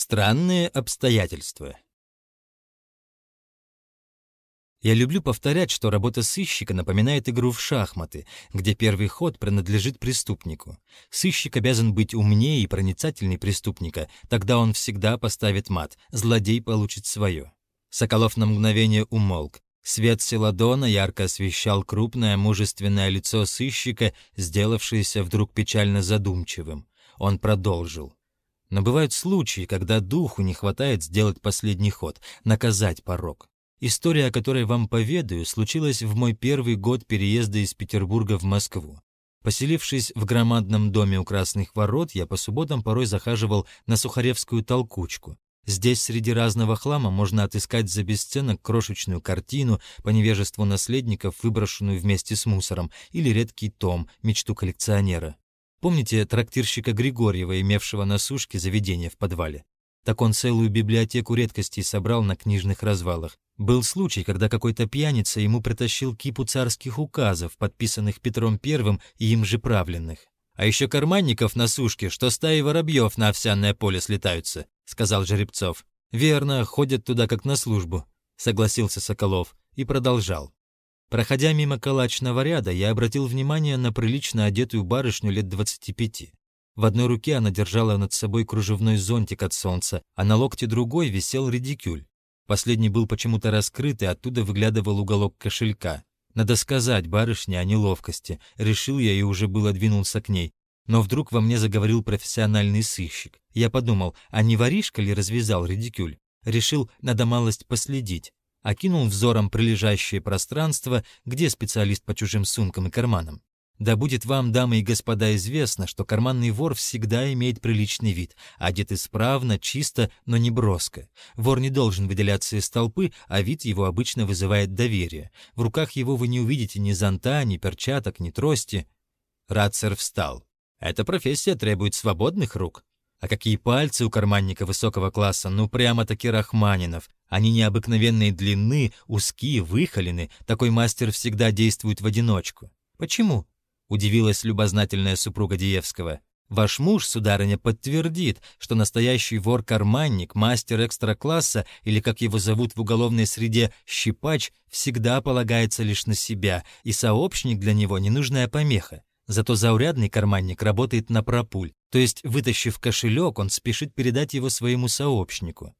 Странные обстоятельства. Я люблю повторять, что работа сыщика напоминает игру в шахматы, где первый ход принадлежит преступнику. Сыщик обязан быть умнее и проницательнее преступника, тогда он всегда поставит мат, злодей получит свое. Соколов на мгновение умолк. Свет Селадона ярко освещал крупное мужественное лицо сыщика, сделавшееся вдруг печально задумчивым. Он продолжил. Но бывают случаи, когда духу не хватает сделать последний ход, наказать порог. История, о которой вам поведаю, случилась в мой первый год переезда из Петербурга в Москву. Поселившись в громадном доме у Красных Ворот, я по субботам порой захаживал на Сухаревскую толкучку. Здесь среди разного хлама можно отыскать за бесценок крошечную картину по невежеству наследников, выброшенную вместе с мусором, или редкий том, мечту коллекционера. Помните трактирщика Григорьева, имевшего на сушке заведение в подвале? Так он целую библиотеку редкостей собрал на книжных развалах. Был случай, когда какой-то пьяница ему притащил кипу царских указов, подписанных Петром Первым и им же правленных. «А еще карманников на сушке, что стаи воробьев на овсяное поле слетаются», — сказал Жеребцов. «Верно, ходят туда как на службу», — согласился Соколов и продолжал. Проходя мимо калачного ряда, я обратил внимание на прилично одетую барышню лет 25. В одной руке она держала над собой кружевной зонтик от солнца, а на локте другой висел редикюль. Последний был почему-то раскрыт, и оттуда выглядывал уголок кошелька. Надо сказать барышне о неловкости. Решил я и уже было двинулся к ней. Но вдруг во мне заговорил профессиональный сыщик. Я подумал, а не воришка ли развязал редикюль? Решил, надо малость последить окинул взором прилежащее пространство, где специалист по чужим сумкам и карманам. Да будет вам, дамы и господа, известно, что карманный вор всегда имеет приличный вид, одет исправно, чисто, но не броско. Вор не должен выделяться из толпы, а вид его обычно вызывает доверие. В руках его вы не увидите ни зонта, ни перчаток, ни трости. Рацер встал. Эта профессия требует свободных рук. А какие пальцы у карманника высокого класса, ну прямо-таки Рахманинов. Они необыкновенной длины, узкие, выхолены. Такой мастер всегда действует в одиночку. Почему? Удивилась любознательная супруга Диевского. Ваш муж, сударыня, подтвердит, что настоящий вор-карманник, мастер экстра-класса или, как его зовут в уголовной среде, щипач, всегда полагается лишь на себя, и сообщник для него ненужная помеха. Зато заурядный карманник работает на пропуль, то есть, вытащив кошелек, он спешит передать его своему сообщнику.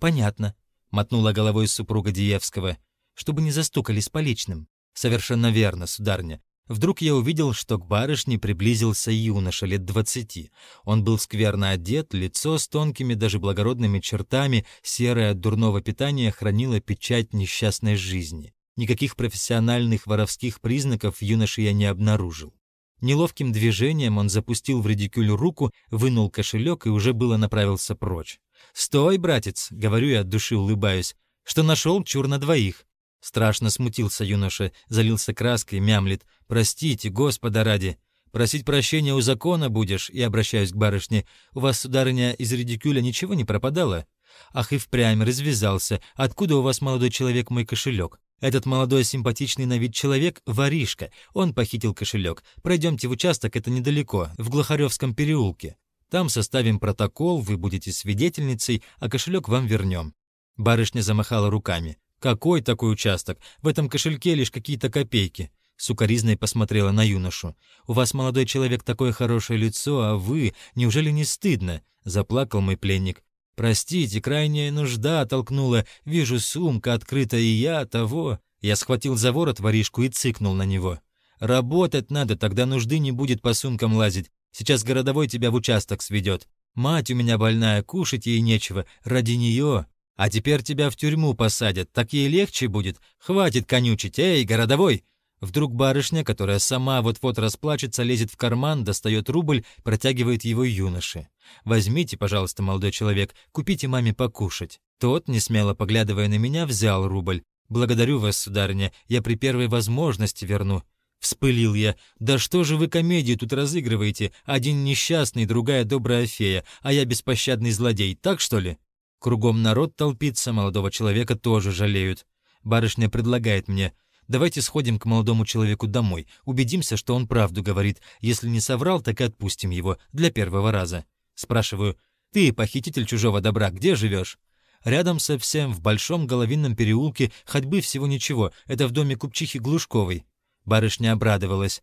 «Понятно», — мотнула головой супруга Диевского, «чтобы не застукали с поличным». «Совершенно верно, сударня. Вдруг я увидел, что к барышне приблизился юноша лет двадцати. Он был скверно одет, лицо с тонкими, даже благородными чертами, серое от дурного питания хранило печать несчастной жизни. Никаких профессиональных воровских признаков в юноше я не обнаружил. Неловким движением он запустил в редикюль руку, вынул кошелек и уже было направился прочь. «Стой, братец!» — говорю я от души улыбаюсь. «Что нашел, чур на двоих!» Страшно смутился юноша, залился краской, мямлет. «Простите, Господа ради!» «Просить прощения у закона будешь?» И обращаюсь к барышне. «У вас, сударыня, из редикюля ничего не пропадало?» «Ах, и впрямь развязался. Откуда у вас, молодой человек, мой кошелек?» Этот молодой симпатичный на вид человек — воришка. Он похитил кошелек. Пройдемте в участок, это недалеко, в Глухаревском переулке. Там составим протокол, вы будете свидетельницей, а кошелек вам вернем». Барышня замахала руками. «Какой такой участок? В этом кошельке лишь какие-то копейки». Сукаризной посмотрела на юношу. «У вас, молодой человек, такое хорошее лицо, а вы... Неужели не стыдно?» Заплакал мой пленник. «Простите, крайняя нужда толкнула. Вижу, сумка открыта, и я того...» Я схватил за ворот воришку и цыкнул на него. «Работать надо, тогда нужды не будет по сумкам лазить. Сейчас городовой тебя в участок сведет. Мать у меня больная, кушать ей нечего. Ради нее. А теперь тебя в тюрьму посадят, так ей легче будет. Хватит конючить. Эй, городовой!» Вдруг барышня, которая сама вот-вот расплачется, лезет в карман, достает рубль, протягивает его юноше. «Возьмите, пожалуйста, молодой человек, купите маме покушать». Тот, не смело поглядывая на меня, взял рубль. «Благодарю вас, сударыня, я при первой возможности верну». Вспылил я. «Да что же вы комедию тут разыгрываете? Один несчастный, другая добрая фея, а я беспощадный злодей, так что ли?» Кругом народ толпится, молодого человека тоже жалеют. Барышня предлагает мне – Давайте сходим к молодому человеку домой, убедимся, что он правду говорит. Если не соврал, так и отпустим его для первого раза. Спрашиваю, Ты, похититель чужого добра, где живешь? Рядом совсем, в большом головинном переулке, ходьбы всего ничего, это в доме купчихи Глушковой. Барышня обрадовалась.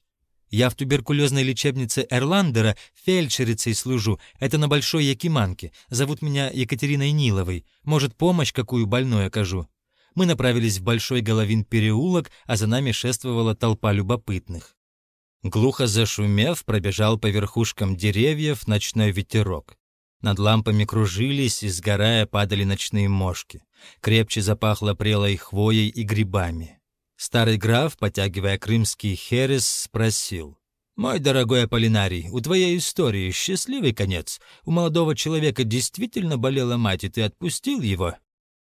Я в туберкулезной лечебнице Эрландера фельдшерицей служу. Это на Большой Якиманке. Зовут меня Екатериной Ниловой. Может, помощь какую больной окажу. Мы направились в Большой Головин переулок, а за нами шествовала толпа любопытных. Глухо зашумев, пробежал по верхушкам деревьев ночной ветерок. Над лампами кружились и, сгорая, падали ночные мошки. Крепче запахло прелой хвоей и грибами. Старый граф, потягивая крымский херес, спросил. «Мой дорогой Аполлинарий, у твоей истории счастливый конец. У молодого человека действительно болела мать, и ты отпустил его?»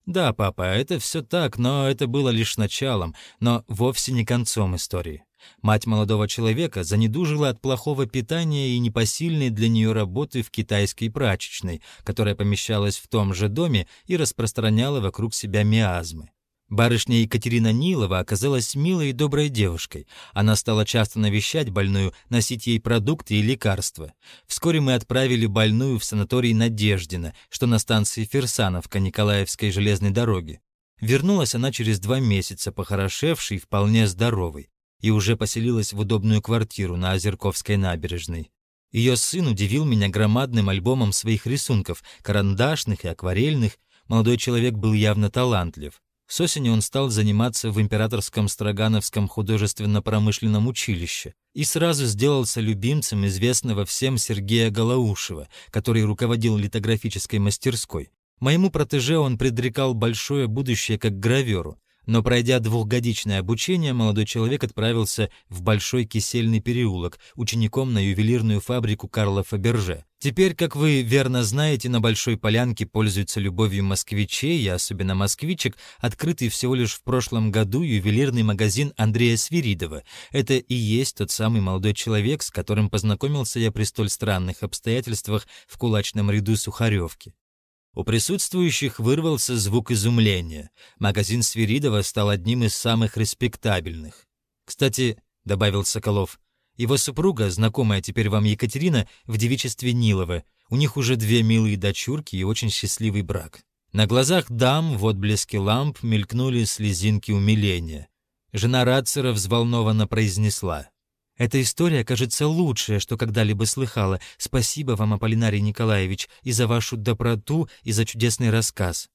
«Да, папа, это все так, но это было лишь началом, но вовсе не концом истории. Мать молодого человека занедужила от плохого питания и непосильной для нее работы в китайской прачечной, которая помещалась в том же доме и распространяла вокруг себя миазмы. Барышня Екатерина Нилова оказалась милой и доброй девушкой. Она стала часто навещать больную, носить ей продукты и лекарства. Вскоре мы отправили больную в санаторий Надеждина, что на станции Ферсановка Николаевской железной дороги. Вернулась она через два месяца, похорошевшей, вполне здоровой, и уже поселилась в удобную квартиру на Озерковской набережной. Ее сын удивил меня громадным альбомом своих рисунков, карандашных и акварельных. Молодой человек был явно талантлив. С осени он стал заниматься в Императорском Строгановском художественно-промышленном училище и сразу сделался любимцем известного всем Сергея Голоушева, который руководил литографической мастерской. Моему протеже он предрекал большое будущее как граверу, но пройдя двухгодичное обучение, молодой человек отправился в Большой Кисельный переулок учеником на ювелирную фабрику Карла Фаберже. Теперь, как вы верно знаете, на Большой Полянке пользуются любовью москвичей, и особенно москвичек, открытый всего лишь в прошлом году ювелирный магазин Андрея Свиридова. Это и есть тот самый молодой человек, с которым познакомился я при столь странных обстоятельствах в кулачном ряду Сухаревки. У присутствующих вырвался звук изумления. Магазин Свиридова стал одним из самых респектабельных. «Кстати», — добавил Соколов, — «его супруга, знакомая теперь вам Екатерина, в девичестве Нилова. У них уже две милые дочурки и очень счастливый брак». На глазах дам в отблеске ламп мелькнули слезинки умиления. Жена Рацера взволнованно произнесла. Эта история, кажется, лучшая, что когда-либо слыхала. Спасибо вам, Аполлинарий Николаевич, и за вашу доброту, и за чудесный рассказ».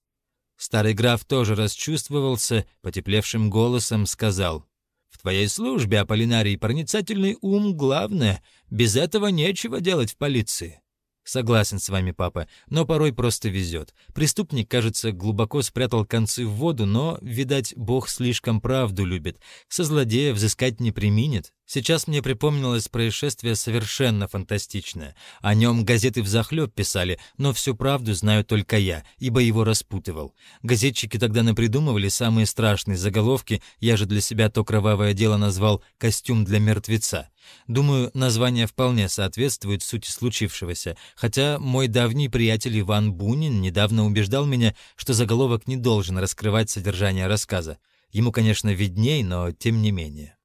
Старый граф тоже расчувствовался, потеплевшим голосом сказал. «В твоей службе, Аполлинарий, проницательный ум главное. Без этого нечего делать в полиции». Согласен с вами, папа, но порой просто везет. Преступник, кажется, глубоко спрятал концы в воду, но, видать, Бог слишком правду любит. Со злодея взыскать не применит. Сейчас мне припомнилось происшествие совершенно фантастичное. О нем газеты взахлеб писали, но всю правду знаю только я, ибо его распутывал. Газетчики тогда напридумывали самые страшные заголовки, я же для себя то кровавое дело назвал «костюм для мертвеца». Думаю, название вполне соответствует сути случившегося, хотя мой давний приятель Иван Бунин недавно убеждал меня, что заголовок не должен раскрывать содержание рассказа. Ему, конечно, видней, но тем не менее.